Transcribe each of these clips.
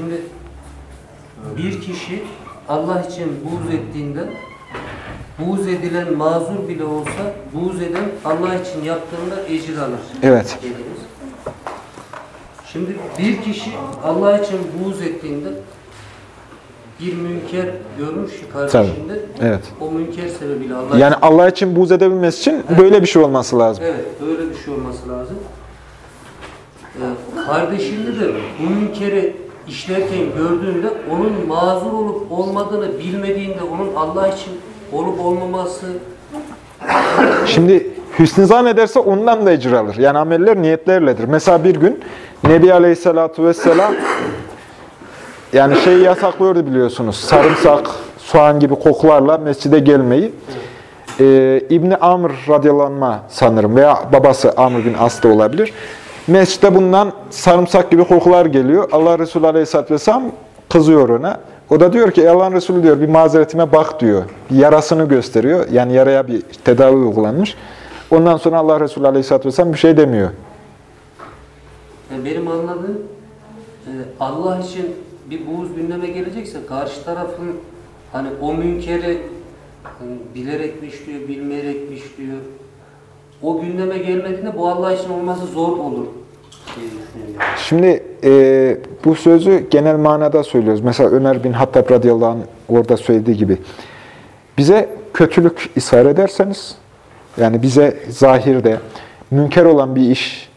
Şimdi bir kişi Allah için buğz ettiğinde buğz edilen mazur bile olsa buğz eden Allah için yaptığında ecir alır. Evet. dediniz. Şimdi bir kişi Allah için buğz ettiğinde bir münker görmüş ki kardeşinde Evet. o münker sebebiyle Allah Yani Allah için buğz edebilmesi için böyle bir şey olması lazım. Evet, böyle bir şey olması lazım. Ee, kardeşinde de bu münkeri işlerken gördüğünde onun mazur olup olmadığını bilmediğinde onun Allah için olup olmaması Şimdi hüsnü zannederse ondan da ecir alır. Yani ameller niyetlerledir. Mesela bir gün Nebi Aleyhisselatü Vesselam yani şeyi yasaklıyordu biliyorsunuz. Sarımsak, soğan gibi kokularla mescide gelmeyi. Ee, İbni Amr radıyallahu sanırım veya babası Amr bin As da olabilir. Mescitte bundan sarımsak gibi kokular geliyor. Allah Resulü Aleyhisselatü Vesselam kızıyor ona. O da diyor ki "Ey Allah'ın Resulü diyor bir mazeretime bak diyor. Bir yarasını gösteriyor. Yani yaraya bir tedavi uygulanmış. Ondan sonra Allah Resulü Aleyhisselatü Vesselam bir şey demiyor. Yani benim anladığım e, Allah için bir buğz gündeme gelecekse karşı tarafın hani o münkeri hani bilerek mi işliyor, bilmeyerek mi işliyor o gündeme gelmediğinde bu Allah için olması zor olur. Şimdi e, bu sözü genel manada söylüyoruz. Mesela Ömer bin Hattab radıyallahu anh orada söylediği gibi. Bize kötülük ishar ederseniz, yani bize zahirde münker olan bir iş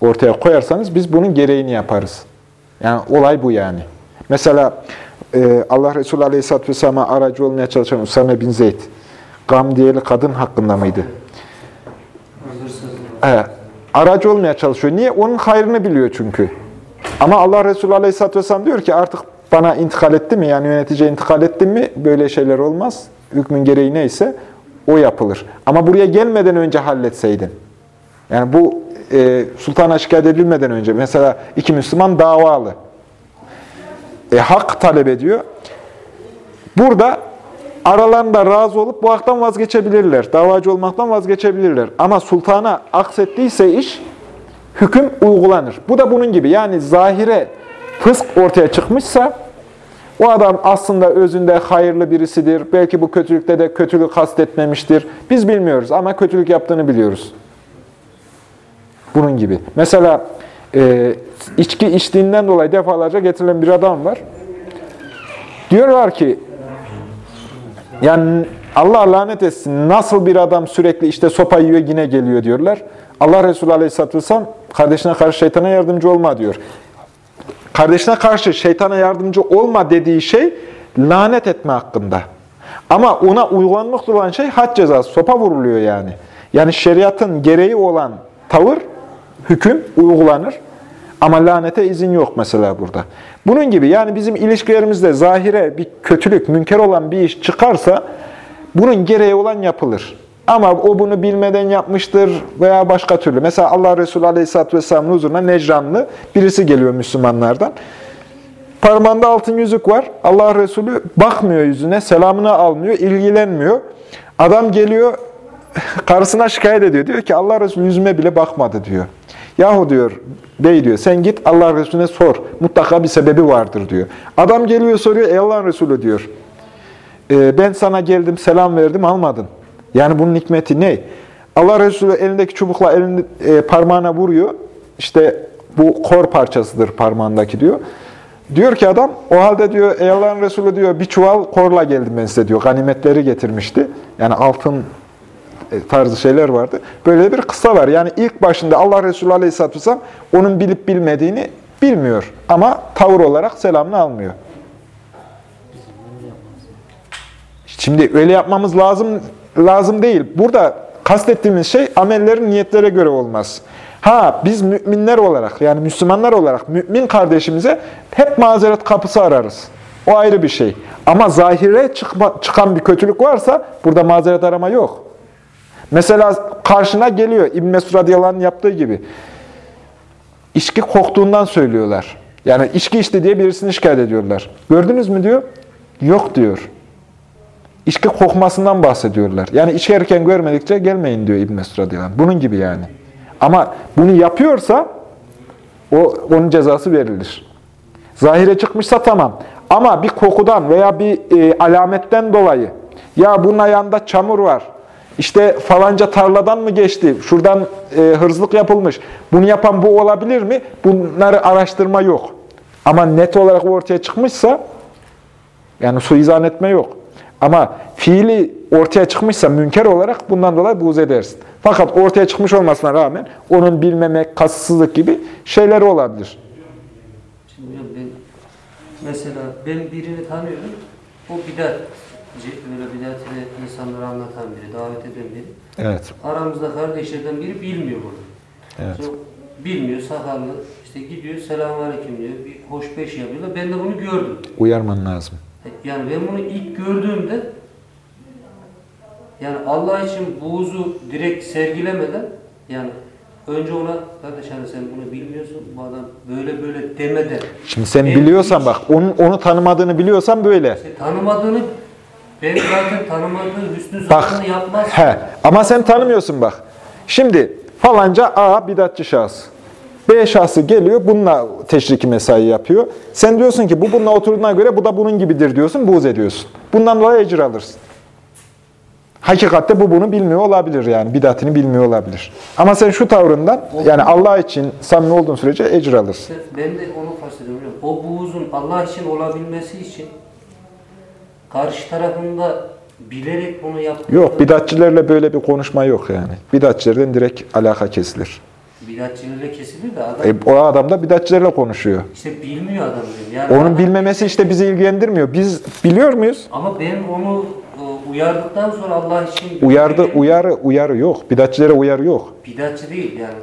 ortaya koyarsanız biz bunun gereğini yaparız. Yani olay bu yani. Mesela e, Allah Resulü Aleyhisselatü Vesselam'a aracı olmaya çalışan Usame bin Zeyd, Gam diyeli kadın hakkında mıydı? He, aracı olmaya çalışıyor. Niye? Onun hayrını biliyor çünkü. Ama Allah Resulü Aleyhisselatü Vesselam diyor ki artık bana intikal etti mi, yani yöneticiye intikal ettim mi böyle şeyler olmaz. Hükmün gereği neyse o yapılır. Ama buraya gelmeden önce halletseydin. Yani bu e, sultana şikayet edilmeden önce mesela iki Müslüman davalı. E, hak talep ediyor. Burada aralarında razı olup bu haktan vazgeçebilirler. Davacı olmaktan vazgeçebilirler. Ama sultana aksettiyse iş, hüküm uygulanır. Bu da bunun gibi. Yani zahire fısk ortaya çıkmışsa, o adam aslında özünde hayırlı birisidir. Belki bu kötülükte de kötülük kastetmemiştir. Biz bilmiyoruz ama kötülük yaptığını biliyoruz. Bunun gibi. Mesela e, içki içtiğinden dolayı defalarca getirilen bir adam var. Diyorlar ki, yani Allah lanet etsin nasıl bir adam sürekli işte sopa yiyor yine geliyor diyorlar. Allah Resulü Aleyhisselatü Vesselam kardeşine karşı şeytana yardımcı olma diyor. Kardeşine karşı şeytana yardımcı olma dediği şey lanet etme hakkında. Ama ona uygulanmakta olan şey had cezası, sopa vuruluyor yani. Yani şeriatın gereği olan tavır, hüküm uygulanır. Ama lanete izin yok mesela burada. Bunun gibi yani bizim ilişkilerimizde zahire bir kötülük, münker olan bir iş çıkarsa bunun gereği olan yapılır. Ama o bunu bilmeden yapmıştır veya başka türlü. Mesela Allah Resulü Aleyhisselatü Vesselam'ın huzuruna Necranlı birisi geliyor Müslümanlardan. Parmağında altın yüzük var. Allah Resulü bakmıyor yüzüne, selamını almıyor, ilgilenmiyor. Adam geliyor, karısına şikayet ediyor. Diyor ki Allah Resulü yüzüme bile bakmadı diyor. Yahu diyor, bey diyor, sen git Allah Resulüne sor. Mutlaka bir sebebi vardır diyor. Adam geliyor soruyor, ey Allah Resulü diyor. "E, ben sana geldim, selam verdim, almadın. Yani bunun hikmeti ne? Allah Resulü elindeki çubukla elini, e, parmağına vuruyor. İşte bu kor parçasıdır parmağındaki diyor. Diyor ki adam, o halde diyor, ey Allah'ın Resulü diyor, bir çuval korla geldim ben size diyor. Ganimetleri getirmişti. Yani altın tarzı şeyler vardı. Böyle bir kıssa var. Yani ilk başında Allah Resulü Aleyhisselatü Vesselam onun bilip bilmediğini bilmiyor. Ama tavır olarak selamını almıyor. Şimdi öyle yapmamız lazım lazım değil. Burada kastettiğimiz şey amellerin niyetlere göre olmaz. Ha biz müminler olarak yani Müslümanlar olarak mümin kardeşimize hep mazeret kapısı ararız. O ayrı bir şey. Ama zahire çıkma, çıkan bir kötülük varsa burada mazeret arama yok. Mesela karşına geliyor İbn Mesud radıyallahu yaptığı gibi. İçki koktuğundan söylüyorlar. Yani içki içti diye birisini şikayet ediyorlar. Gördünüz mü diyor? Yok diyor. İçki kokmasından bahsediyorlar. Yani içerken görmedikçe gelmeyin diyor İbn Mesud radıyallahu. Bunun gibi yani. Ama bunu yapıyorsa o onun cezası verilir. Zahire çıkmışsa tamam. Ama bir kokudan veya bir e, alametten dolayı ya bunun ayağında çamur var. İşte falanca tarladan mı geçti? Şuradan e, hırsızlık yapılmış. Bunu yapan bu olabilir mi? Bunları araştırma yok. Ama net olarak ortaya çıkmışsa yani suizan etme yok. Ama fiili ortaya çıkmışsa münker olarak bundan dolayı buğz edersin. Fakat ortaya çıkmış olmasına rağmen onun bilmemek, kasıtsızlık gibi şeyleri olabilir. Şimdi ben mesela ben birini tanıyorum. O bidat, böyle bidatine insanlara anlatan biri, davet eden biri. Evet. Aramızda kardeşlerden biri bilmiyor bunu. Evet. Çok bilmiyor, sakallı. İşte gidiyor, selamünaleyküm diyor. Bir hoşbeş yapıyorlar. Ben de bunu gördüm. Uyarman lazım. Yani ben bunu ilk gördüğümde yani Allah için buğzu direkt sergilemeden yani önce ona kardeş hani sen bunu bilmiyorsun bu adam böyle böyle demeden Şimdi sen biliyorsan hiç- bak, onun, onu tanımadığını biliyorsan böyle. işte tanımadığını ben zaten tanımadığı hüsnü Bak, zatını yapmaz. he, ama sen tanımıyorsun bak. Şimdi falanca A bidatçı şahıs. B şahsı geliyor, bununla teşriki mesai yapıyor. Sen diyorsun ki bu bununla oturduğuna göre bu da bunun gibidir diyorsun, buğz ediyorsun. Bundan dolayı ecir alırsın. Hakikatte bu bunu bilmiyor olabilir yani, bidatini bilmiyor olabilir. Ama sen şu tavrından, yani Allah için samimi olduğun sürece ecir alırsın. Ben de onu kastediyorum. O buğzun Allah için olabilmesi için karşı tarafında bilerek bunu yaptığı Yok, bidatçilerle böyle bir konuşma yok yani. Bidatçilerden direkt alaka kesilir. bidatçilerle kesilir de adam E, o adam da bidatçilerle konuşuyor. işte bilmiyor adam diyorum. Yani Onun adam- bilmemesi işte bizi ilgilendirmiyor. Biz biliyor muyuz? Ama ben onu e, uyardıktan sonra Allah için Uyardı, uyarı, uyarı yok. Bidatçilere uyarı yok. bidatçı değil yani.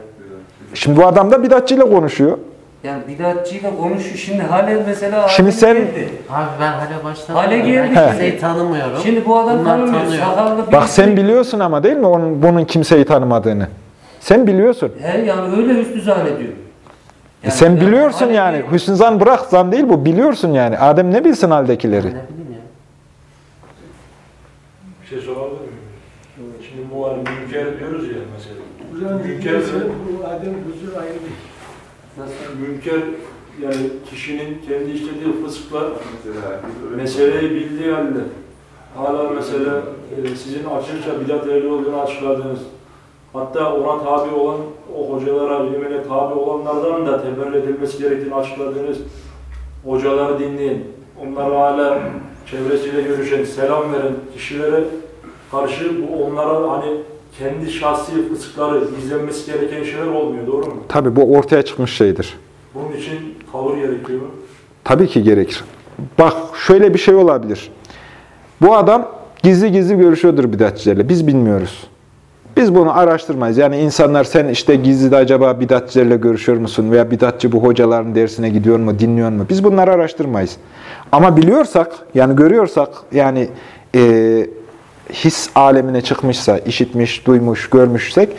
Şimdi bu adam da bidatçıyla konuşuyor. Yani bidatçıyla konuşuyor. Şimdi hale mesela Şimdi hale sen- geldi. Abi ben hale başladım. Hale geldi. Ben kimseyi tanımıyorum. Şimdi bu adam Bunlar tanımıyor. tanıyor. Sakallı birisi. Bak sen biliyorsun ama değil mi onun bunun kimseyi tanımadığını? Sen biliyorsun. He yani öyle hüsnü zannediyor. E sen yani biliyorsun hale yani. geldi. Hüsnü zan bırak zan değil bu. Biliyorsun yani. Adem ne bilsin haldekileri? Ne bileyim ya. Bir şey sorabilir miyim? Şimdi bu hani münker diyoruz ya mesela. Hocam Münker, bu Adem huzur ayrı değil. Münker yani kişinin kendi işlediği fısklar meseleyi bildiği halde. Hala mesela e, sizin açıkça bidat ehli olduğunu açıkladığınız hatta ona tabi olan o hocalara, ilmine tabi olanlardan da teberrü edilmesi gerektiğini açıkladığınız hocaları dinleyin. Onlarla hala çevresiyle görüşen, selam veren kişilere karşı bu onlara hani kendi şahsi fıskları, gizlenmesi gereken şeyler olmuyor. Doğru mu? Tabii bu ortaya çıkmış şeydir. Bunun için tavır gerekiyor mu? Tabii ki gerekir. Bak şöyle bir şey olabilir. Bu adam gizli gizli görüşüyordur bidatçilerle. Biz bilmiyoruz. Biz bunu araştırmayız. Yani insanlar sen işte gizli de acaba bidatçilerle görüşüyor musun? Veya bidatçı bu hocaların dersine gidiyor mu, dinliyor mu? Biz bunları araştırmayız. Ama biliyorsak, yani görüyorsak, yani e, his alemine çıkmışsa, işitmiş, duymuş, görmüşsek,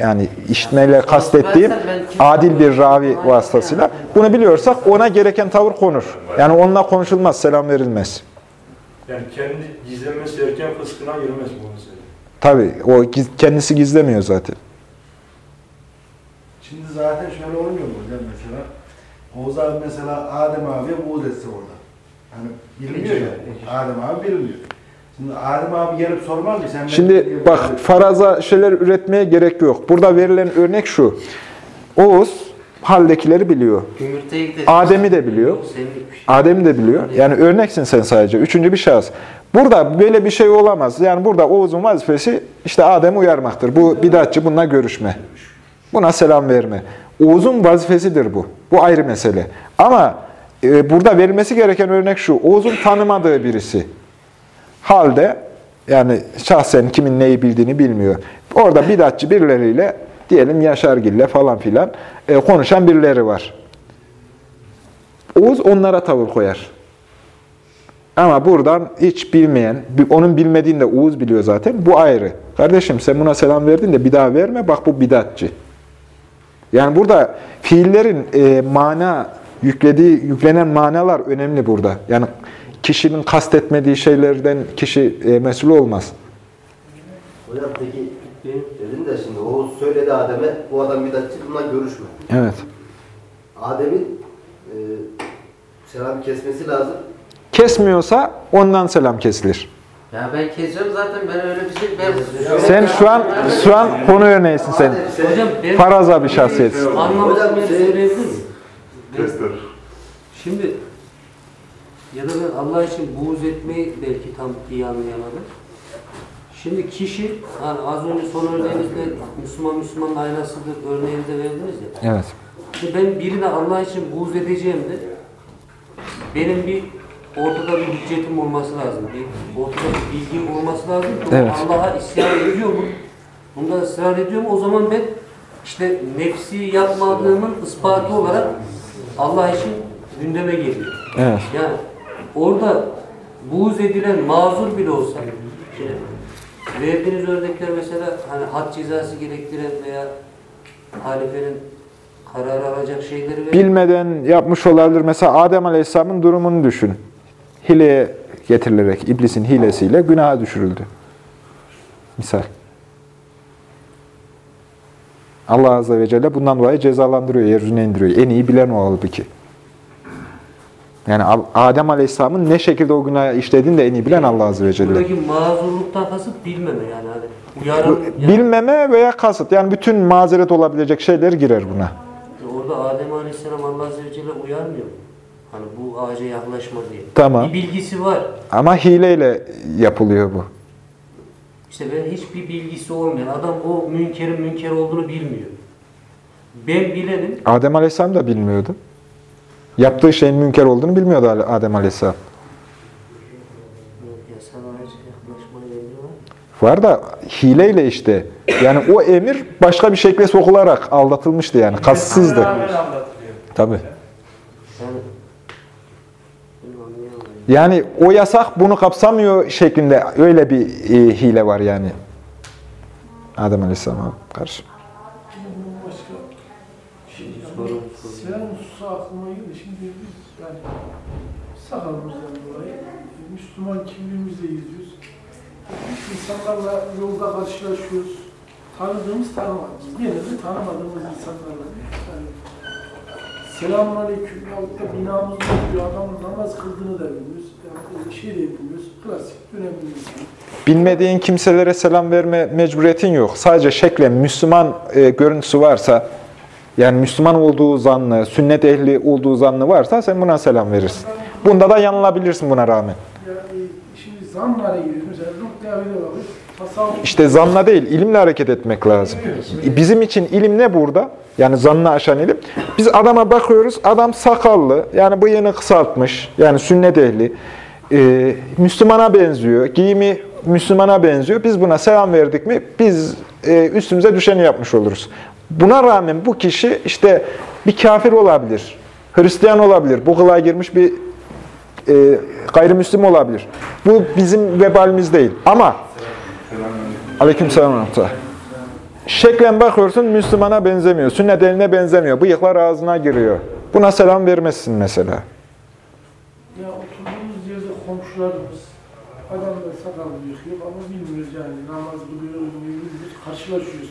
yani işitmeyle kastettiğim adil bir ravi vasıtasıyla bunu biliyorsak ona gereken tavır konur. Yani onunla konuşulmaz, selam verilmez. Yani kendi gizlenmesi gereken fıskına girmez bu mesele. Tabii o giz- kendisi gizlemiyor zaten. Şimdi zaten şöyle olmuyor mu hocam mesela? Oğuz abi mesela Adem abiye buğz etse orada. Hani bilmiyor ya. Adem abi bilmiyor. Şimdi Adem abi gelip sormaz mı? Sen Şimdi bak faraza şeyler üretmeye gerek yok. Burada verilen örnek şu. Oğuz haldekileri biliyor. Adem'i de biliyor. Şey. Adem'i de biliyor. Yani örneksin sen sadece. Üçüncü bir şahıs. Burada böyle bir şey olamaz. Yani burada Oğuz'un vazifesi işte Adem'i uyarmaktır. Bu bidatçı bununla görüşme. Buna selam verme. Oğuz'un vazifesidir bu. Bu ayrı mesele. Ama e, burada verilmesi gereken örnek şu. Oğuz'un tanımadığı birisi. Halde yani şahsen kimin neyi bildiğini bilmiyor. Orada bidatçı birileriyle diyelim Yaşargil'le falan filan e, konuşan birileri var. Oğuz onlara tavır koyar. Ama buradan hiç bilmeyen, onun bilmediğini de Oğuz biliyor zaten. Bu ayrı. Kardeşim sen buna selam verdin de bir daha verme. Bak bu bidatçı. Yani burada fiillerin e, mana, yüklediği, yüklenen manalar önemli burada. Yani kişinin kastetmediği şeylerden kişi e, mesul olmaz. Hocam peki dedin de şimdi o söyledi Adem'e bu adam bidatçı bununla görüşme. Evet. Adem'in e, Selam kesmesi lazım. Kesmiyorsa ondan selam kesilir. Ya ben kesiyorum zaten ben öyle bir şey ben Sen şu an şu an konu örneğisin sen. Hocam ben Faraza bir şahsiyet. anlamadığım Hocam, ya da ben Allah için buğz etmeyi belki tam iyi anlayamadım. Şimdi kişi hani az önce son örneğinizde Müslüman Müslümanın aynasıdır örneğini de verdiniz ya. Evet. Şimdi ben birine Allah için buğz edeceğimde benim bir ortada bir hüccetim olması lazım. Bir ortada bir bilgim olması lazım Evet. Allah'a isyan ediyor mu? Bunda ısrar ediyor mu? O zaman ben işte nefsi yapmadığımın ispatı olarak Allah için gündeme geliyor. Evet. Yani orada buğz edilen mazur bile olsa şimdi verdiğiniz örnekler mesela hani had cezası gerektiren veya halifenin karar alacak şeyleri ver. Bilmeden yapmış olabilir. Mesela Adem Aleyhisselam'ın durumunu düşün. Hileye getirilerek, iblisin hilesiyle günaha düşürüldü. Misal. Allah Azze ve Celle bundan dolayı cezalandırıyor, yeryüzüne indiriyor. En iyi bilen o halbuki. Yani Adem Aleyhisselam'ın ne şekilde o günah işlediğini de en iyi bilen Allah Azze ve Celle. Buradaki mazurluktan kasıt bilmeme yani hani uyarım yani Bilmeme veya kasıt. Yani bütün mazeret olabilecek şeyler girer buna. orada Adem Aleyhisselam Allah Azze ve Celle uyarmıyor. Hani bu ağaca yaklaşma diye. Tamam. Bir bilgisi var. Ama hileyle yapılıyor bu. İşte ben hiçbir bilgisi olmayan adam o münkerin münker olduğunu bilmiyor. Ben bilenim. Adem Aleyhisselam da bilmiyordu. Yaptığı şeyin münker olduğunu bilmiyordu Adem Aleyhisselam. Var. Da hileyle işte. Yani o emir başka bir şekle sokularak aldatılmıştı yani. Kasıtsızdı. Tabii. Yani bunu anlayamadım. Yani o yasak bunu kapsamıyor şeklinde öyle bir e, hile var yani. Adem Aleyhisselam'a karşı. Başka şey Selam hususu aklıma geldi. Şimdi biz yani sakalımızdan dolayı Müslüman kimliğimizle geziyoruz. İnsanlarla yolda karşılaşıyoruz. Tanıdığımız tanımadığımız, genelde tanımadığımız insanlarla. Yani, Selamun aleyküm yahut da binamızda oturuyor adamın namaz kıldığını da bilmiyoruz. Yani bir şey de bilmiyoruz. Klasik dönemimiz. Bilmediğin kimselere selam verme mecburiyetin yok. Sadece şeklen Müslüman e, görüntüsü varsa, yani Müslüman olduğu zannı, sünnet ehli olduğu zannı varsa sen buna selam verirsin. Bunda da yanılabilirsin buna rağmen. Tasavvuf İşte zanla değil, ilimle hareket etmek lazım. Bizim için ilim ne burada? Yani zannı aşan ilim. Biz adama bakıyoruz, adam sakallı, yani bıyığını kısaltmış, yani sünnet ehli, Ee, Müslümana benziyor, giyimi Müslümana benziyor. Biz buna selam verdik mi, biz e, üstümüze düşeni yapmış oluruz. Buna rağmen bu kişi işte bir kafir olabilir, Hristiyan olabilir, bu kılığa girmiş bir e, gayrimüslim olabilir. Bu bizim vebalimiz değil. Ama Aleykümselam. rahmetullah. Şeklen bakıyorsun Müslümana benzemiyor, sünnet eline benzemiyor, bıyıklar ağzına giriyor. Buna selam vermezsin mesela. Ya oturduğumuz yerde komşularımız, adam da sakalını yıkıyor ama bilmiyoruz yani namaz kılıyor, karşılaşıyoruz.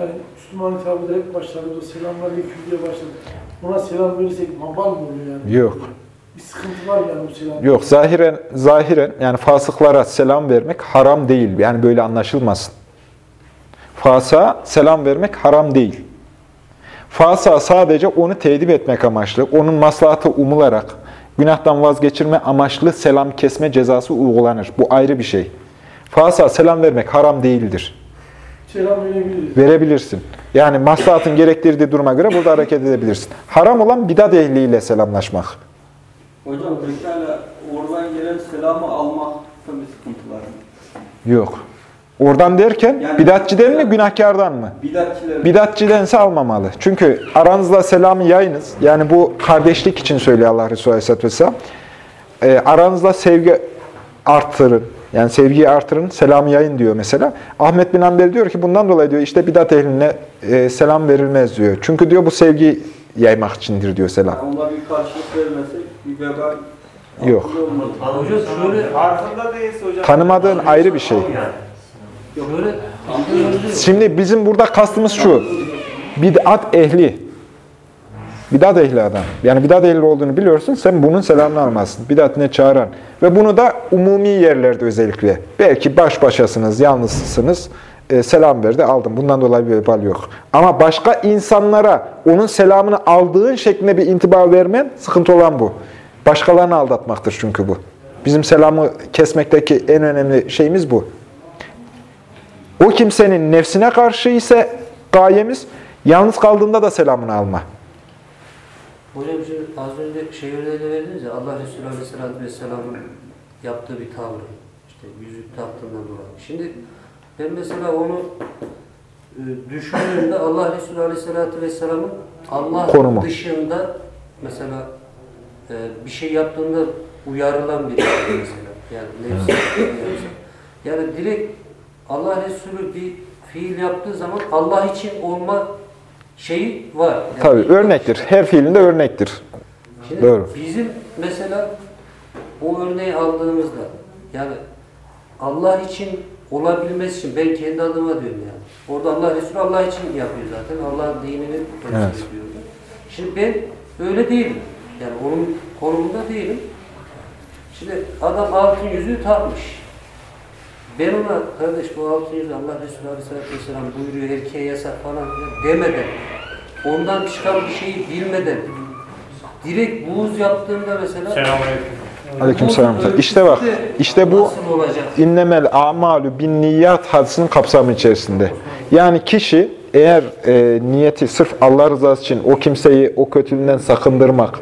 Yani Müslüman hitabı da hep başladı, o selamünaleyküm diye başladı. Ona selam verirsek mabal mı oluyor yani? Yok. Bir sıkıntı var yani o selam. Yok, zahiren, zahiren yani fasıklara selam vermek haram değil. Yani böyle anlaşılmasın. Fasığa selam vermek haram değil. Fasığa sadece onu tedip etmek amaçlı, onun maslahatı umularak, günahtan vazgeçirme amaçlı selam kesme cezası uygulanır. Bu ayrı bir şey. Fasığa selam vermek haram değildir. Selam verebiliriz. Verebilirsin. Yani maslahatın gerektirdiği duruma göre burada hareket edebilirsin. Haram olan bidat ehliyle selamlaşmak. Hocam pekala oradan gelen selamı almakta bir sıkıntı var mı? Yok. Oradan derken Yani- bidatçiden mi, günahkardan mı? Bidatçiler Bidatçidense almamalı. Çünkü aranızda selamı yayınız. Yani bu kardeşlik için söylüyor Allah Resulü Aleyhisselatü Vesselam. Ee, aranızda sevgi arttırın. Yani sevgiyi artırın, selamı yayın diyor mesela. Ahmet bin Hanbel diyor ki bundan dolayı diyor işte bidat ehline e, selam verilmez diyor. Çünkü diyor bu sevgi yaymak içindir diyor selam. ona bir karşılık vermesek bir vebal Yok. altında olmaz. Hocam şöyle, Farkında değilse hocam. Tanımadığın ayrı bir şey. şöyle Şimdi bizim burada kastımız şu. Bid'at ehli bidat ehli adam. Yani bidat ehli olduğunu biliyorsun, sen bunun selamını almazsın. Bidatine çağıran. Ve bunu da umumi yerlerde özellikle. Belki baş başasınız, yalnızsınız, e, selam verdi, aldım. Bundan dolayı bir vebal yok. Ama başka insanlara onun selamını aldığın şeklinde bir intiba vermen sıkıntı olan bu. Başkalarını aldatmaktır çünkü bu. Bizim selamı kesmekteki en önemli şeyimiz bu. O kimsenin nefsine karşı ise gayemiz, yalnız kaldığında da selamını alma. Hocam şimdi az önce şey örneğini verdiniz ya Allah Resulü Aleyhisselatü Vesselam'ın yaptığı bir tavrı. işte yüzük taktığından dolayı. Şimdi ben mesela onu e, düşündüğümde Allah Resulü Aleyhisselatü Vesselam'ın Allah Konumu. dışında mesela e, bir şey yaptığında uyarılan bir şey mesela. Yani nefsi, nefsi. Yani direkt Allah Resulü bir fiil yaptığı zaman Allah için olma şeyi var. Yani Tabii örnektir. Her fiilinde örnektir. Şimdi Doğru. bizim mesela o örneği aldığımızda yani Allah için olabilmesi için ben kendi adıma diyorum yani. Orada Allah Resulü Allah için yapıyor zaten. Allah'ın dinini temsil Evet. ediyor. Şimdi ben öyle değilim. Yani onun konumunda değilim. Şimdi adam altın yüzüğü takmış. Ben ona kardeş bu altın yüzüğü Allah Resulü Aleyhisselatü Vesselam buyuruyor erkeğe yasak falan demeden ondan çıkan bir şeyi bilmeden direkt buğz yaptığımda mesela Aleykümselam. buğzun İşte bak, işte bu innemel amalu bin niyat hadisinin kapsamı içerisinde. Yani kişi eğer e, niyeti sırf Allah rızası için o kimseyi o kötülüğünden sakındırmak,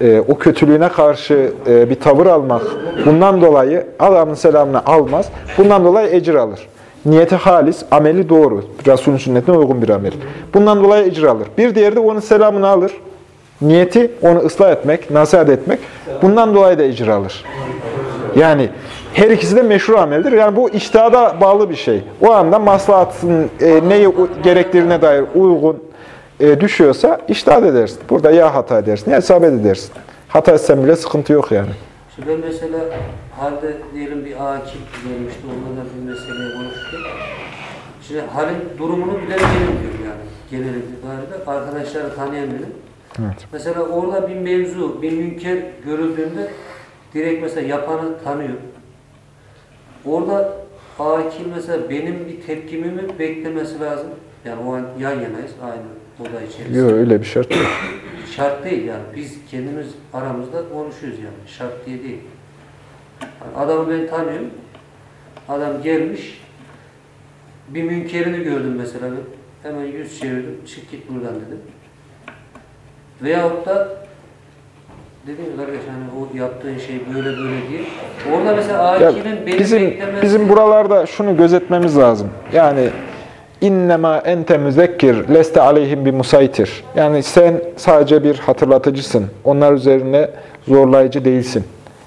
e, o kötülüğüne karşı e, bir tavır almak, bundan dolayı adamın selamını almaz, bundan dolayı ecir alır. Niyeti halis, ameli doğru. Resulün sünnetine uygun bir amel. Bundan dolayı ecir alır. Bir diğeri de onun selamını alır. Niyeti onu ıslah etmek, nasihat etmek. Bundan dolayı da ecir alır. Yani her ikisi de meşru ameldir. Yani bu iştihada bağlı bir şey. O anda maslahatın e, neyi gerektirine dair uygun e, düşüyorsa iştihad edersin. Burada ya hata edersin ya isabet edersin. Hata etsen bile sıkıntı yok yani. Şimdi ben mesela halde diyelim bir akil gelmişti, onunla da bir meseleyi konuştuk. Şimdi halin durumunu bilebilirim diyorum yani. Genel itibariyle arkadaşları tanıyan benim. Evet. Mesela orada bir mevzu, bir münker görüldüğünde direkt mesela yapanı tanıyor. Orada akil mesela benim bir tepkimimi beklemesi lazım. Yani o an yan yanayız aynı oda içerisinde. Yok öyle bir şart yok. Şart değil yani. Biz kendimiz aramızda konuşuyoruz yani. Şart diye değil. Yani adamı ben tanıyorum. Adam gelmiş. Bir münkerini gördüm mesela ben. Hemen yüz çevirdim. Çık git buradan dedim. Veyahut da dedim ki kardeş hani o yaptığın şey böyle böyle diye. Orada mesela Ya akilin beni bizim beklemesi... bizim buralarda şunu gözetmemiz lazım. Yani innema ente müzekkir leste aleyhim bir musaytir. Yani sen sadece bir hatırlatıcısın. Onlar üzerine zorlayıcı değilsin.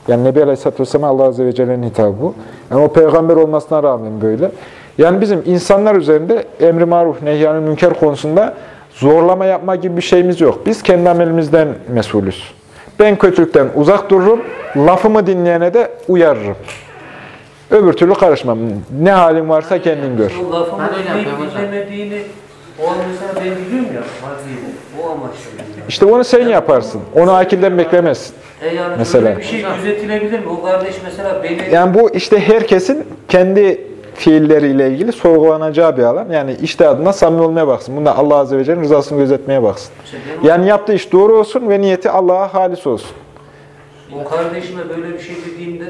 Yani Nebi Aleyhisselatü Vesselam Allah Azze ve Celle'nin hitabı bu. Yani o peygamber olmasına rağmen böyle. Yani bizim insanlar üzerinde emri maruf, nehyanı münker konusunda zorlama yapma gibi bir şeyimiz yok. Biz kendi amelimizden mesulüz. Ben kötülükten uzak dururum, lafımı dinleyene de uyarırım. Öbür türlü karışmam. Ne halin varsa kendin gör. Lafımı dinlemediğini o an mesela ben biliyorum ya vaziyeti. O amaçla. yani. İşte onu sen yaparsın. Onu akilden beklemezsin. E yani Mesela. bir şey gözetilebilir mi? O kardeş mesela beni Yani bu işte herkesin kendi fiilleriyle ilgili sorgulanacağı bir alan. Yani işte adına samimi olmaya baksın. Bunda Allah Azze ve Celle'nin rızasını gözetmeye baksın. Yani yaptığı iş doğru olsun ve niyeti Allah'a halis olsun. o kardeşime böyle bir şey dediğimde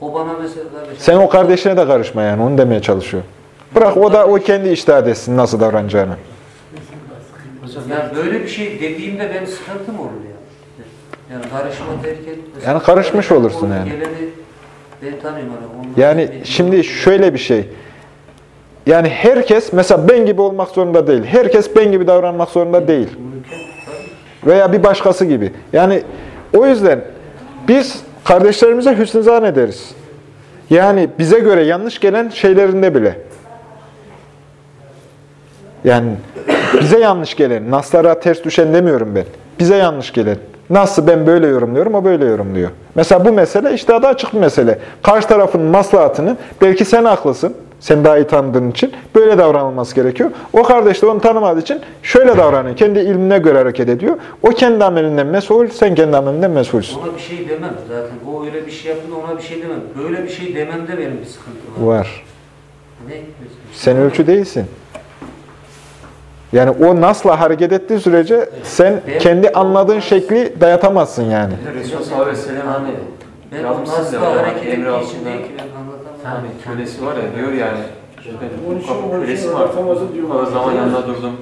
o bana mesela Sen o kardeşine de karışma yani. Onu demeye çalışıyor. Bırak o da o kendi iştahat etsin nasıl davranacağını. yani böyle bir şey dediğimde benim sıkıntım olur ya. Yani karışma terk et. Yani karışmış olursun yani. Geleni ben tanıyorum hani. Yani şimdi şöyle bir şey. Yani herkes mesela ben gibi olmak zorunda değil. Herkes ben gibi davranmak zorunda değil. Veya bir başkası gibi. Yani o yüzden biz kardeşlerimize hüsnü zan ederiz. Yani bize göre yanlış gelen şeylerinde bile. Yani bize yanlış gelen, naslara ters düşen demiyorum ben. Bize yanlış gelen. Nasıl ben böyle yorumluyorum, o böyle yorumluyor. Mesela bu mesele işte daha açık bir mesele. Karşı tarafın maslahatını, belki sen haklısın, Sen daha iyi tanıdığın için böyle davranılması gerekiyor. O kardeş de onu tanımadığı için şöyle davranıyor. Kendi ilmine göre hareket ediyor. O kendi amelinden mesul, sen kendi amelinden mesulsün. Ona bir şey demem zaten. O öyle bir şey yaptığında ona bir şey demem. Böyle bir şey dememde benim bir sıkıntı var. Var. Ne? Sen ölçü değilsin. Yani o nasla hareket ettiği sürece sen kendi anladığın şekli dayatamazsın yani. Resulullah sallallahu aleyhi ve sellem hani Ben ya, hareket emri ettiği için değil ki ben anlatamam. hani kölesi var ya diyor yani kölesi için var. kadar zaman yanında durdum.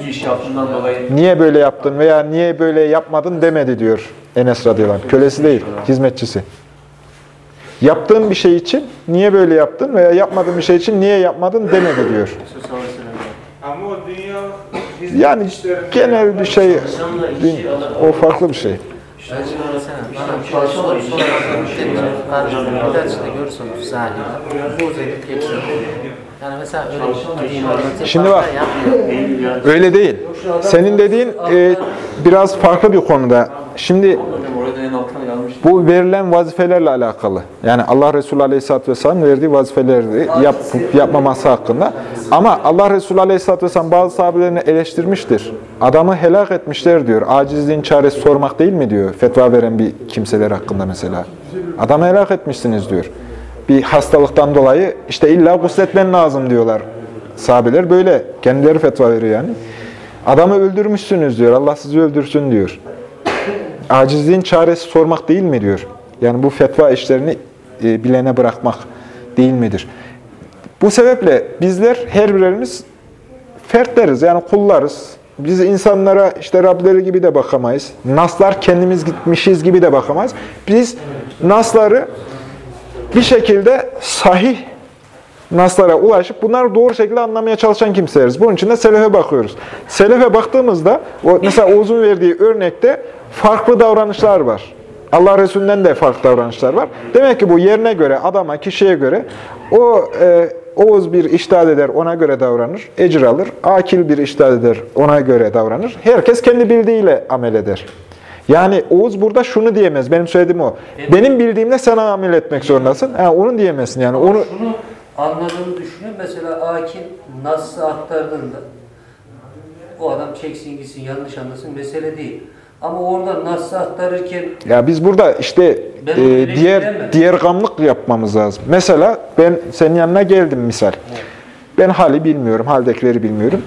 Bir iş yaptığımdan dolayı Niye böyle yaptın veya niye böyle yapmadın demedi diyor Enes radıyallahu anh. Kölesi değil, hizmetçisi. Yaptığın bir şey için niye böyle yaptın veya yapmadığın bir şey için niye yapmadın demedi diyor. Ama o dünya Yani genel bir şey, o farklı bir şey. Ben şimdi mesela bana çalışıyor, sonra bir işte görürsünüz sahibi. Bu özellik geçiyor. Yani mesela öyle Şimdi bak. Öyle değil. Senin dediğin e, biraz farklı bir konuda. Şimdi bu verilen vazifelerle alakalı. Yani Allah Resulü Aleyhisselatü Vesselam verdiği vazifeleri yap, yapmaması hakkında. Ama Allah Resulü Aleyhisselatü Vesselam bazı sahabelerini eleştirmiştir. Adamı helak etmişler diyor. Acizliğin çaresi sormak değil mi diyor. Fetva veren bir kimseler hakkında mesela. Adamı helak etmişsiniz diyor. Bir hastalıktan dolayı işte illa gusletmen lazım diyorlar. Sahabeler böyle. Kendileri fetva veriyor yani. Adamı öldürmüşsünüz diyor. Allah sizi öldürsün diyor. Acizliğin çaresi sormak değil mi diyor. Yani bu fetva işlerini e, bilene bırakmak değil midir? Bu sebeple bizler her birimiz fertleriz yani kullarız. Biz insanlara işte Rableri gibi de bakamayız. Naslar kendimiz gitmişiz gibi de bakamayız. Biz nasları bir şekilde sahih naslara ulaşıp bunları doğru şekilde anlamaya çalışan kimseleriz. Bunun için de selefe bakıyoruz. Selefe baktığımızda o mesela Oğuz'un verdiği örnekte farklı davranışlar var. Allah Resulü'nden de farklı davranışlar var. Demek ki bu yerine göre, adama, kişiye göre o e, Oğuz bir iştahat eder, ona göre davranır, ecir alır. Akil bir iştahat eder, ona göre davranır. Herkes kendi bildiğiyle amel eder. Yani Oğuz burada şunu diyemez, benim söylediğim o. Benim bildiğimle sana amel etmek zorundasın. Ha, onu diyemezsin yani. Onu Şunu anladığını düşünüyorum. Mesela Akin Nas'ı aktardığında o adam çeksin gitsin yanlış anlasın mesele değil. Ama orada Nas'ı aktarırken Ya biz burada işte Ben e, diğer diğer gamlık yapmamız lazım. Mesela ben senin yanına geldim misal. Ben hali bilmiyorum, haldekileri bilmiyorum.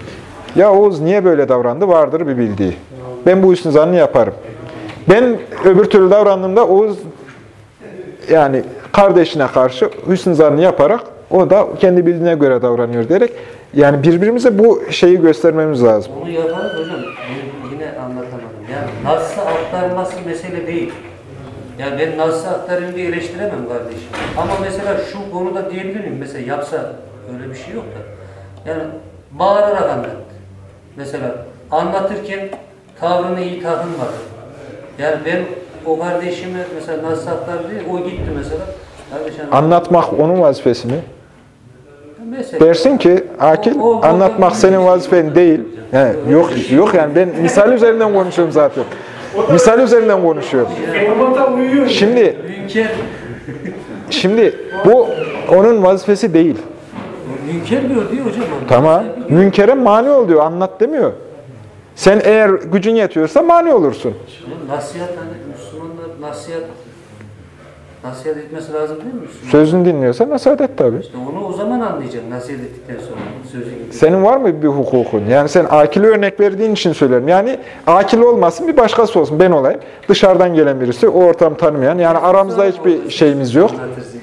Ya Oğuz niye böyle davrandı? Vardır bir bildiği. Ben bu üstün zannı yaparım. Ben öbür türlü davrandığımda Oğuz yani kardeşine karşı hüsnü zannı yaparak o da kendi bildiğine göre davranıyor diyerek yani birbirimize bu şeyi göstermemiz lazım. onu yaparız hocam. Yine anlatamadım. Yani Nas'ı aktarması mesele değil. Yani ben Nas'ı aktarayım diye eleştiremem kardeşim. Ama mesela şu konuda diyebilir miyim? Mesela yapsa öyle bir şey yok da. Yani bağırarak anlat. Mesela anlatırken tavrını iyi takınmadı. Yani ben o kardeşime mesela nasıl aktardı o gitti mesela. Kardeşim, Anlatmak onun vazifesi mi? Mesela, Dersin ki akil O- o- anlatmak senin vazifen değil. He, yok yok yani ben misal üzerinden konuşuyorum zaten. Misal üzerinden konuşuyorum. Şimdi şimdi bu onun vazifesi değil. münker diyor diyor hocam. Tamam. Münkere mani ol diyor. Anlat demiyor. Sen eğer gücün yetiyorsa mani olursun. Nasihat hani Müslümanlar nasihat nasihat etmesi lazım değil mi Müslüman? Sözünü dinliyorsa nasihat et tabii. İşte onu o zaman anlayacaksın nasihat ettikten sonra sözü. Senin var mı bir hukukun? Yani sen akili örnek verdiğin için söylüyorum. Yani akil olmasın bir başkası olsun. Ben olayım. Dışarıdan gelen birisi, o ortam tanımayan. Yani aramızda hiçbir şeyimiz yok.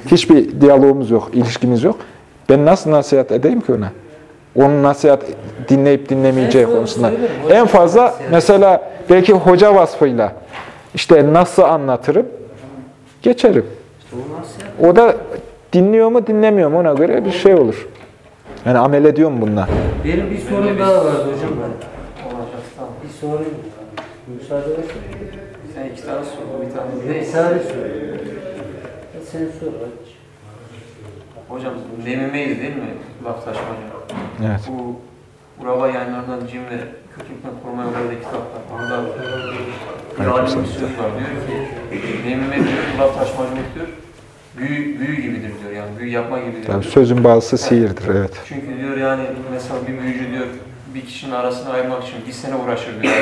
Hiçbir diyalogumuz yok, ilişkimiz yok. Ben nasıl nasihat edeyim ki ona? Onun nasihat dinleyip dinlemeyeceği konusunda. En fazla mesela belki hoca vasfıyla işte nasıl anlatırım geçerim. O da dinliyor mu dinlemiyor mu ona göre bir şey olur. Yani amel ediyor mu bununla? Benim bir sorum daha var hocam. Bir sorun. Müsaade edersen. Sen iki tane sor, bir tane. Ne sadece sor. Sen sor. Hocam nemimeydi değil mi? Laf taşmaca. Evet. Bu Urava yayınlarından cim ve kötülükten koruma yolları kitaplar. Orada bir alim bir söz var. Diyor ki nemime diyor, laf taşmacılık diyor. büyü, büyü gibidir diyor yani büyü yapma gibidir diyor. sözün bağlısı sihirdir, evet. Çünkü diyor yani mesela bir büyücü diyor bir kişinin arasını ayırmak için bir sene uğraşır diyor.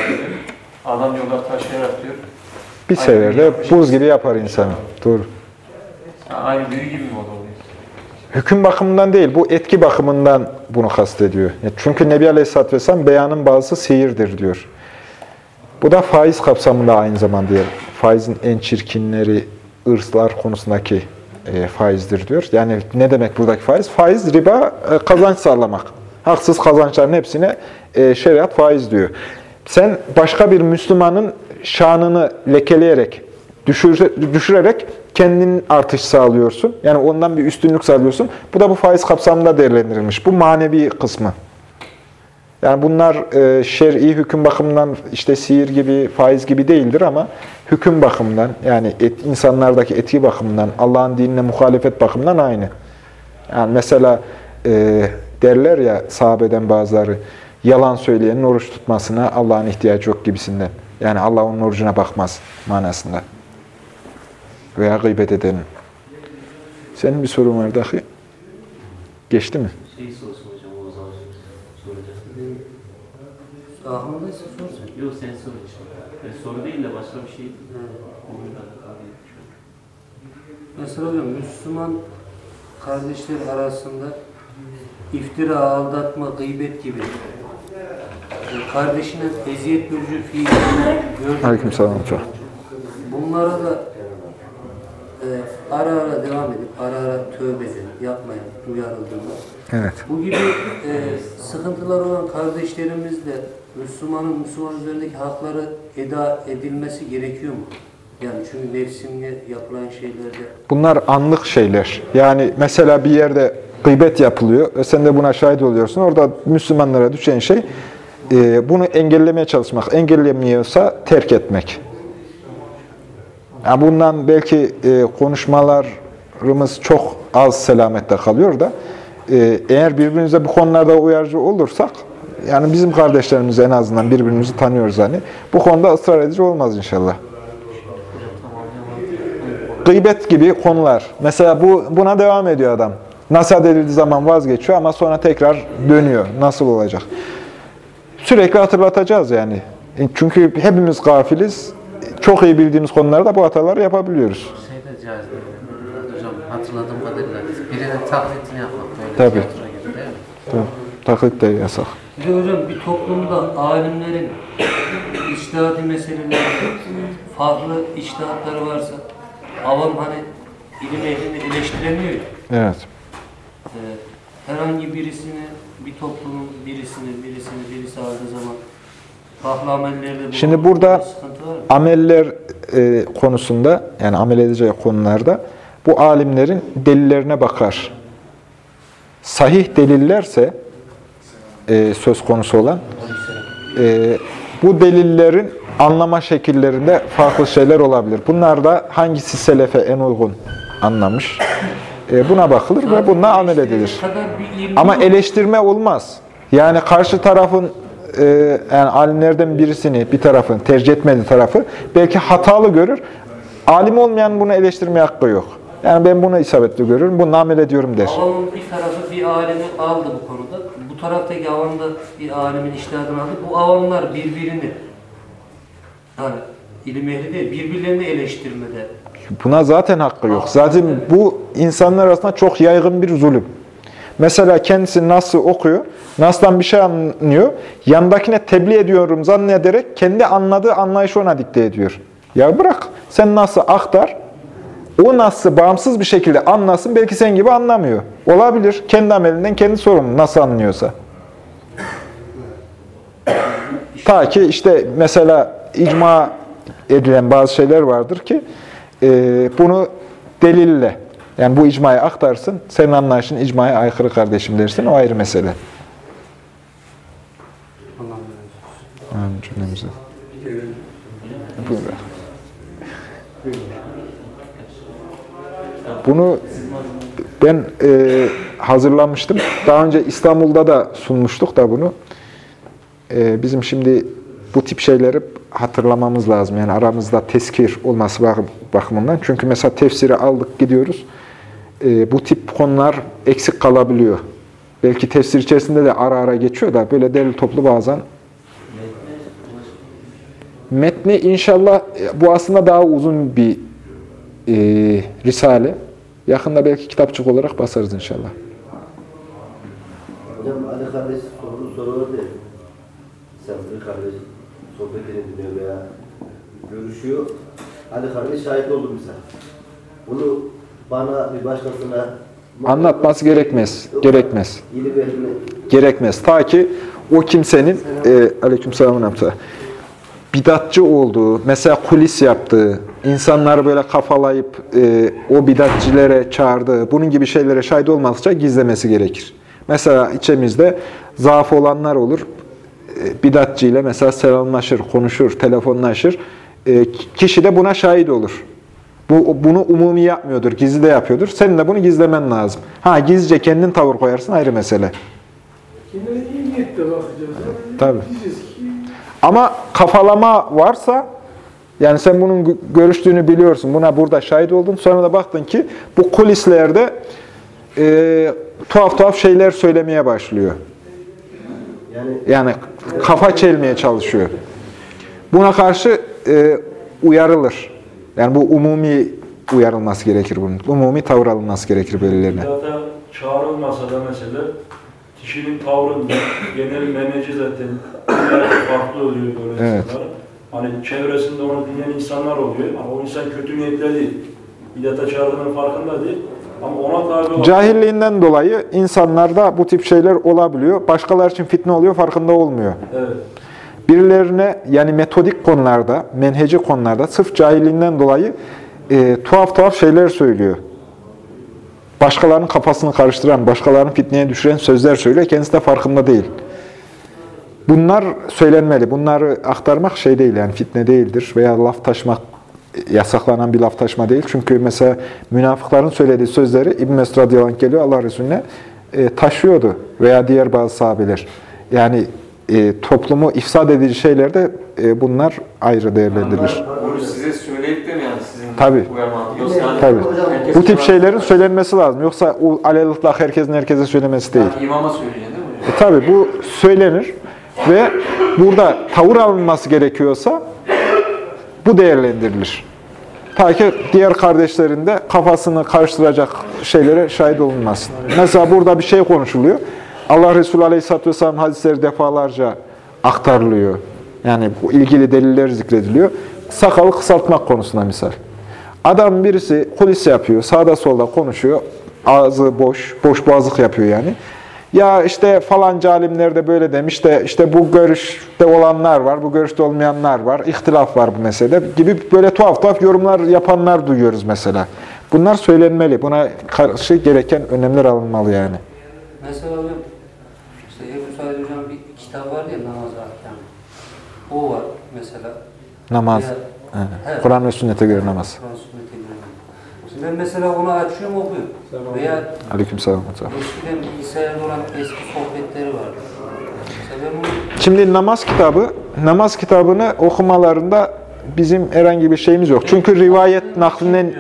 Adam yolda taşıyarak diyor. Bir seferde buz gibi yapar insanı. "Ha, Aynı büyü gibi mi o da? Hüküm bakımından değil, bu etki bakımından bunu kastediyor. Çünkü Nebi Aleyhisselatü Vesselam beyanın bazısı sihirdir diyor. Bu da faiz kapsamında aynı zamanda yer. Faizin en çirkinleri ırslar konusundaki e, faizdir diyor. Yani ne demek buradaki faiz? Faiz riba e, kazanç sağlamak. Haksız kazançların hepsine e, şeriat faiz diyor. Sen başka bir Müslümanın şanını lekeleyerek, düşür, düşürerek kendin artış sağlıyorsun. Yani ondan bir üstünlük sağlıyorsun. Bu da bu faiz kapsamında değerlendirilmiş. Bu manevi kısmı. Yani bunlar e, şer'i hüküm bakımından işte sihir gibi, faiz gibi değildir ama hüküm bakımından yani et, insanlardaki etki bakımından, Allah'ın dinine muhalefet bakımından aynı. Yani mesela e, derler ya sahabeden bazıları yalan söyleyenin oruç tutmasına Allah'ın ihtiyacı yok gibisinden. Yani Allah onun orucuna bakmaz manasında. Veya gıybet edenin. Senin bir sorun var dahi. Geçti mi? Şey sorsun hocam o zaman soracaktım. Aklındaysa sorsun. Yok sen sor. Yani soru değil de başka bir şey. Yapmış. Mesela hocam Müslüman kardeşler arasında iftira, aldatma, gıybet gibi e, kardeşine eziyet verici fiillerini gördük. Aleykümselam. Bunlara da e, ara ara devam edip ara ara tövbe edin, yapmayın uyarıldığında. Evet. Bu gibi e, sıkıntılar olan kardeşlerimizle Müslümanın Müslüman üzerindeki hakları eda edilmesi gerekiyor mu? Yani çünkü nefsimle yapılan şeylerde Bunlar anlık şeyler. Yani mesela bir yerde gıybet yapılıyor ve sen de buna şahit oluyorsun. Orada Müslümanlara düşen şey e, bunu engellemeye çalışmak. Engellemiyorsa terk etmek. Yani bundan belki e, konuşmalarımız çok az selamette kalıyor da e, eğer birbirimize bu konularda uyarıcı olursak yani bizim kardeşlerimiz en azından birbirimizi tanıyoruz hani. Bu konuda ısrar edici olmaz inşallah. Gıybet gibi konular. Mesela bu buna devam ediyor adam. Nasihat edildiği zaman vazgeçiyor ama sonra tekrar dönüyor. Nasıl olacak? Sürekli hatırlatacağız yani. E, Çünkü hepimiz gafiliz. Çok iyi bildiğimiz konularda bu hataları yapabiliyoruz. Şey de caiz değil. Hocam hatırladığım kadarıyla birinin taklitini yapmak böyle Tabii. tiyatro gibi değil mi? Tabii. Taklit de yasak. Bir de hocam bir toplumda alimlerin içtihadi meselelerde farklı içtihatları varsa avam hani ilim ehlini eleştiremiyor ya. Evet. Ee, herhangi birisini, bir toplumun birisini, birisini, birisi aldığı zaman farklı amellerde bu Şimdi burada ameller e, konusunda yani amel edeceği konularda bu alimlerin delillerine bakar. Sahih delillerse e, söz konusu olan e, bu delillerin anlama şekillerinde farklı şeyler olabilir. Bunlar da hangisi selefe en uygun anlamış. E, buna bakılır ve bununla amel edilir. Ama eleştirme olmaz. Yani karşı tarafın e, yani alimlerden birisini, bir tarafın tercih etmediği tarafı belki hatalı görür. Alim olmayan bunu eleştirmeye hakkı yok. Yani ben bunu isabetli görüyorum, bunu amel ediyorum der. Avamın bir tarafı bir alimi aldı bu konuda. Bu taraftaki avam da bir alimin iştihadını aldı. Bu avamlar birbirini yani ilim ehli değil, birbirlerini eleştirmede Buna zaten hakkı yok. Zaten bu insanlar arasında çok yaygın bir zulüm. Mesela kendisi Nas'ı okuyor, Nas'tan bir şey anlıyor, yandakine tebliğ ediyorum zannederek kendi anladığı anlayışı ona dikte ediyor. Ya bırak, sen Nas'ı aktar, o Nas'ı bağımsız bir şekilde anlasın, belki sen gibi anlamıyor. Olabilir, kendi amelinden kendi sorumlu, nasıl anlıyorsa. Ta ki işte mesela icma edilen bazı şeyler vardır ki e, bunu delille yani bu icmayı aktarsın, senin anlayışın icmaya aykırı kardeşim dersin, o ayrı mesele. Amin cümlemize. Buyur. Bunu ben e, hazırlamıştım. Daha önce İstanbul'da da sunmuştuk da bunu. E, bizim şimdi bu tip şeyleri hatırlamamız lazım. Yani aramızda teskir olması bak- bakımından. Çünkü mesela tefsiri aldık gidiyoruz. E, bu tip konular eksik kalabiliyor. Belki tefsir içerisinde de ara ara geçiyor da böyle delil toplu bazen. Metni inşallah e, bu aslında daha uzun bir e, risale. Yakında belki kitapçık olarak basarız inşallah. Hocam Ali kardeş soru soruyordu ya. Sen Ali kardeş sohbetini dinliyor veya görüşüyor. Ali kardeş şahit oldu misal. Bunu bana bir başkasına Anlatması gerekmez. Gerekmez. Gerekmez. Ta ki o kimsenin e, aleykümselam ve rahmetullah, bidatçı olduğu, mesela kulis yaptığı, insanları böyle kafalayıp e, o bidatçilere çağırdığı, bunun gibi şeylere şahit olmazsa gizlemesi gerekir. Mesela içimizde zaaf olanlar olur. E, bidatçı ile mesela selamlaşır, konuşur, telefonlaşır. E, kişi de buna şahit olur. Bu, bunu umumi yapmıyordur, gizli de yapıyordur. Senin de bunu gizlemen lazım. Ha gizlice kendin tavır koyarsın ayrı mesele. Yine iyi niyetle bakacağız. Tabii. Ama kafalama varsa, yani sen bunun gö- görüştüğünü biliyorsun, buna burada şahit oldun. Sonra da baktın ki bu kulislerde e, tuhaf tuhaf şeyler söylemeye başlıyor. yani Yani kafa çelmeye çalışıyor. Buna karşı e, uyarılır. Yani bu umumi uyarılması gerekir bunun. Umumi tavır alınması gerekir belirlerine. Bidata çağrılmasa da mesela kişinin tavrında genel menajı zaten farklı oluyor böyle Evet. insanların. Hani çevresinde onu dinleyen insanlar oluyor ama o insan kötü niyetli değil. Bidata çağrıldığının farkında değil. Ama ona tabi olan Cahilliğinden dolayı insanlarda bu tip şeyler olabiliyor. Başkalar için fitne oluyor, farkında olmuyor. Evet. Birilerine yani metodik konularda, menheci konularda sırf cahilliğinden dolayı e, tuhaf tuhaf şeyler söylüyor. Başkalarının kafasını karıştıran, başkalarını fitneye düşüren sözler söylüyor. Kendisi de farkında değil. Bunlar söylenmeli. Bunları aktarmak şey değil yani fitne değildir veya laf taşımak e, yasaklanan bir laf taşıma değil. Çünkü mesela münafıkların söylediği sözleri İbn Mesud geliyor Allah Resulüne e, taşıyordu veya diğer bazı sahabeler. Yani e, toplumu ifsad edici şeyler de e, bunlar ayrı değerlendirilir. Bunu size söyleyip de mi yani sizin Tabii. uyarmanız? Yani Tabii. Bu tip şeylerin söylenmesi lazım. Yoksa o herkesin herkese söylemesi değil. Yani imama söyleyeceksin değil mi? E tabi bu söylenir ve burada tavır alınması gerekiyorsa bu değerlendirilir. Ta ki diğer kardeşlerin de kafasını karıştıracak şeylere şahit olunmasın. Mesela burada bir şey konuşuluyor. Allah Resulü Aleyhisselatü Vesselam hadisleri defalarca aktarılıyor. Yani bu ilgili deliller zikrediliyor. Sakalı kısaltmak konusunda misal. Adam birisi kulis yapıyor, sağda solda konuşuyor. Ağzı boş, boş boğazlık yapıyor yani. Ya işte falanca alimler de böyle demiş de işte bu görüşte olanlar var, bu görüşte olmayanlar var, ihtilaf var bu meselede gibi böyle tuhaf tuhaf yorumlar yapanlar duyuyoruz mesela. Bunlar söylenmeli, buna karşı gereken önlemler alınmalı yani. Mesela hocam, işte Ebu Said Hocam bir kitap var ya namaz ahkamı. O var mesela. Namaz, evet. Evet. Kur'an ve sünnete göre namaz. Kur'an sünnete göre namaz. Şimdi ben mesela onu açıyorum okuyorum. Veya Aleykümselam. eskiden bilgisayarda olan eski sohbetleri vardı. Bunu Şimdi namaz kitabı, namaz kitabını okumalarında bizim herhangi bir şeyimiz yok. Çünkü rivayet naklinden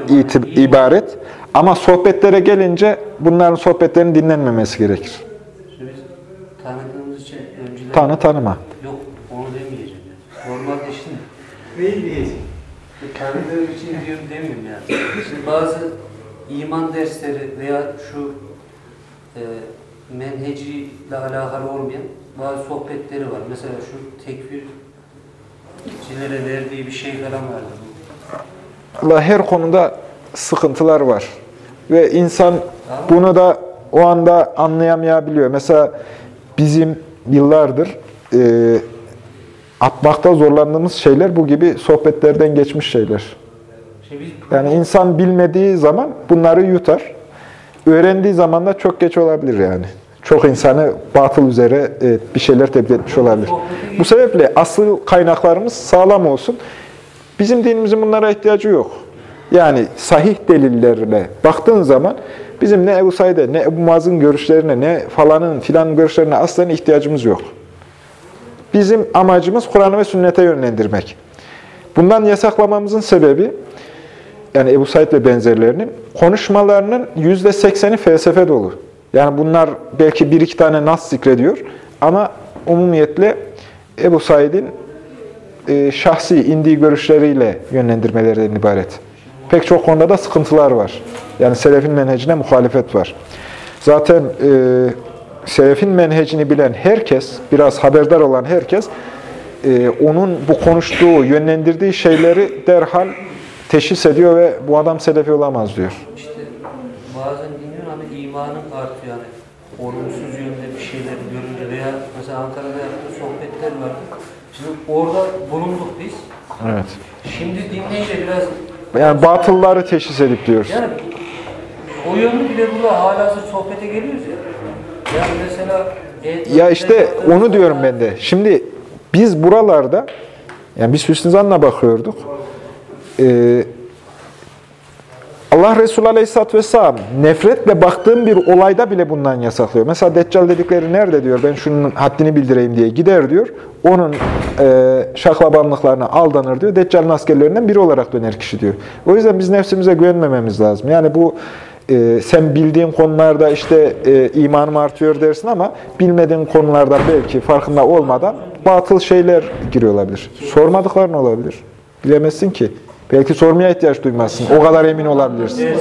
ibaret. Ama sohbetlere gelince bunların sohbetlerinin dinlenmemesi gerekir. işte biz tanıdığımız için önceden... Tanı tanıma. Yok onu demeyeceğim. Normalde şimdi neyi diyecek? tanıdığım için diyorum demiyorum yani. Şimdi bazı iman dersleri veya şu e, menheciyle alakalı olmayan bazı sohbetleri var. Mesela şu tekfircilere verdiği bir şey falan vardı. Allah her konuda sıkıntılar var. Ve insan bunu da o anda anlayamayabiliyor. Mesela bizim yıllardır e, atmakta zorlandığımız şeyler bu gibi sohbetlerden geçmiş şeyler. Biz Yani insan bilmediği zaman bunları yutar. Öğrendiği zaman da çok geç olabilir yani. Çok insanı batıl üzere e, bir şeyler tebliğ etmiş olabilir. Bu sebeple asıl kaynaklarımız sağlam olsun. Bizim dinimizin bunlara ihtiyacı yok. Yani sahih delillerle baktığın zaman bizim ne Ebu Said'e, ne Ebu Maz'ın görüşlerine, ne falanın filan görüşlerine aslen ihtiyacımız yok. Bizim amacımız Kur'an'ı ve sünnete yönlendirmek. Bundan yasaklamamızın sebebi yani Ebu Said ve benzerlerinin konuşmalarının yüzde sekseni felsefe dolu. Yani bunlar belki bir iki tane nas zikrediyor ama umumiyetle Ebu Said'in e, şahsi indiği görüşleriyle yönlendirmelerinden ibaret. Pek çok konuda da sıkıntılar var. Yani selefin menhecine muhalefet var. Zaten e, selefin menhecini bilen herkes, biraz haberdar olan herkes, e, onun bu konuştuğu, yönlendirdiği şeyleri derhal teşhis ediyor ve bu adam selefi olamaz diyor. İşte bazen dinliyor ama imanın artıyor yani. Olumsuz yönde bir şeyler görünce veya mesela Ankara'da yaptığı sohbetler vardı. Şimdi orada bulunduk biz. Evet. Şimdi dinleyince biraz Yani batılları teşhis edip diyoruz. yani o yönlü bile burada hala sohbete geliyoruz ya. Yani mesela e, Ya işte onu diyorum ben de. Şimdi biz buralarda, yani biz Hüsnü Zan'la bakıyorduk. Ee, Allah Resulü Aleyhisselatü Vesselam nefretle baktığım bir olayda bile bundan yasaklıyor. Mesela Deccal dedikleri nerede diyor, ben şunun haddini bildireyim diye gider diyor. Onun e, şaklabanlıklarına aldanır diyor. Deccal'ın askerlerinden biri olarak döner kişi diyor. O yüzden biz nefsimize güvenmememiz lazım. Yani bu e, sen bildiğin konularda işte e, imanım artıyor dersin ama bilmediğin konularda belki farkında olmadan batıl şeyler giriyor olabilir. Sormadıkların olabilir. Bilemezsin ki. Belki sormaya ihtiyaç duymazsın. O kadar emin olabilirsin. ders.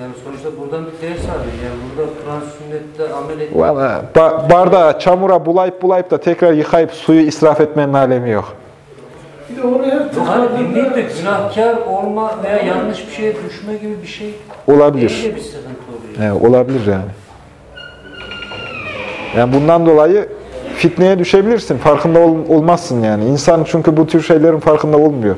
Yani sonuçta buradan bir ders alıyor. Yani burada Kur'an sünnette amel etmek. Valla ba- bardağı çamura bulayıp bulayıp da tekrar yıkayıp suyu israf etmenin alemi yok. Bir de Yok hani dinleyip de günahkar olma veya yanlış bir şeye düşme gibi bir şey Olabilir. bir sıkıntı oluyor. Evet, olabilir yani. Yani bundan dolayı fitneye düşebilirsin. Farkında ol- olmazsın yani. İnsan çünkü bu tür şeylerin farkında olmuyor.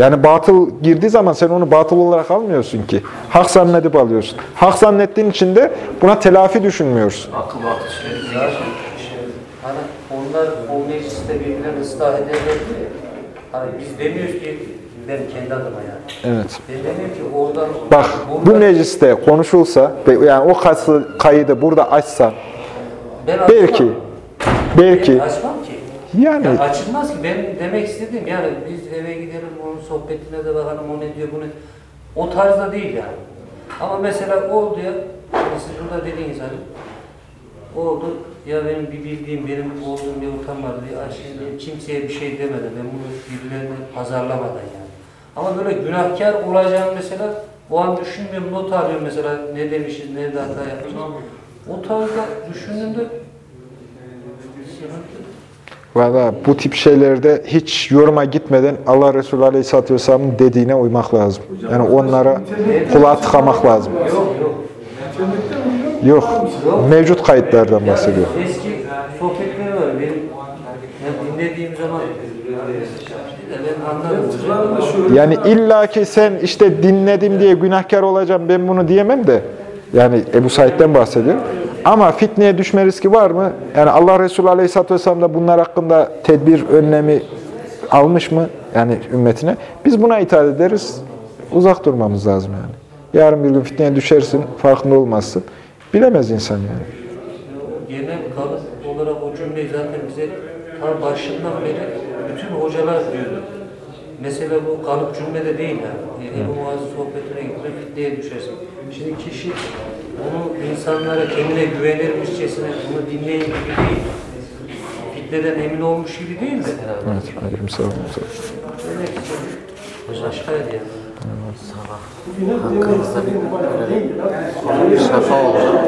Yani batıl girdiği zaman sen onu batıl olarak almıyorsun ki. Hak zannedip alıyorsun. Hak zannettiğin için de buna telafi düşünmüyorsun. Akıl batıl hani onlar o mecliste birbirlerini ıslah ederler diye. Hani biz demiyoruz ki ben kendi adıma yani. Evet. Ben demiyorum ki oradan Bak bu mecliste konuşulsa ve yani o kaydı burada açsan ben belki belki. Yani Ya açılmaz ki. Ben demek istediğim yani biz eve gidelim onun sohbetine de bakalım o ne diyor bunu. O tarzda değil yani. Ama mesela oldu ya, siz burada dediğiniz hani, oldu ya benim bir bildiğim, benim olduğum bir ortam vardı. Ya şimdi kimseye bir şey demeden, ben bunu birilerine pazarlamadan yani. Ama böyle günahkar olacağım mesela, o an düşünmüyorum, not alıyorum mesela ne demişiz, nerede hata yapmışız. O tarzda düşündüğümde. Valla bu tip şeylerde hiç yoruma gitmeden Allah Resulü Aleyhisselatü Vesselam'ın dediğine uymak lazım. Yani onlara kulağa tıkamak lazım. Yok. Mevcut kayıtlardan bahsediyor. Eski sohbetleri var benim. Dinlediğim zaman anladım. Yani illaki sen işte dinledim diye günahkar olacağım ben bunu diyemem de. Yani Ebu Said'den bahsediyor. Ama fitneye düşme riski var mı? Yani Allah Resulü Aleyhisselatü Vesselam da bunlar hakkında tedbir, önlemi almış mı? Yani ümmetine. Biz buna itaat ederiz. Uzak durmamız lazım yani. Yarın bir gün fitneye düşersin, farkında olmazsın. Bilemez insan yani. Genel kalıp olarak o cümleyi zaten bize ta başından beri bütün hocalar diyordu. Mesela bu kalıp cümlede değil yani. Ebu Muaz'ın sohbetine gitme fitneye düşersin. Şimdi kişi bunu insanlara kendine güvenirmişçesine bunu dinleyin gibi değil. Fitneden emin olmuş gibi değil de. Evet, aleyküm selam. Demek ki başkaydı yani. Sabah hakkınızda bir şafa oldu.